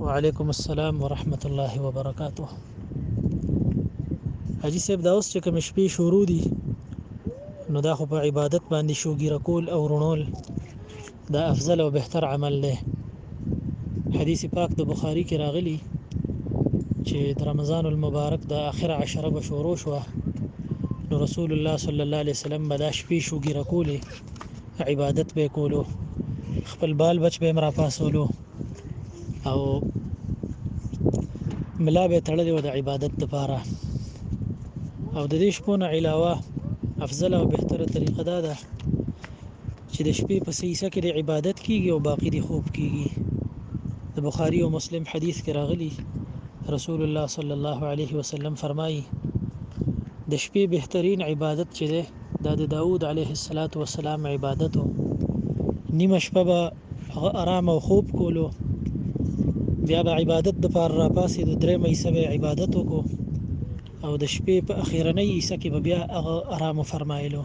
وعلیکم السلام ورحمت الله وبرکاته حاجی صاحب دا اوس چې کوم شپې شروع دي نو دا خو په عبادت باندې شوګیره کول او رونول دا افضل او بهتر عمل دی حدیث پاک د بخاری کې راغلی چې د رمضان المبارک د اخر عشره به شروع شو نو رسول الله صلی الله علیه وسلم به دا شپې شوګیره کولې عبادت به کولو خپل بال بچ به مرا پاسولو او ملا به تړلې و د عبادت لپاره او د دې شپو نه علاوه افضل او بهتره طریقه دا ده چې د شپې په سیسه کې د عبادت کیږي او باقی د خوب کیږي د بخاری او مسلم حدیث کې راغلی رسول الله صلی الله علیه وسلم فرمایي د شپې بهترین عبادت چې ده دا د داود علیه الصلاة والسلام عبادت و. نیمه شپه به هغه ارام او خوب کولو بیا به عبادت د پار را پاسې د درې مې سبه عبادت وکړو او د شپې په اخیرنۍ حصہ کې به بیا هغه ارام فرمایلو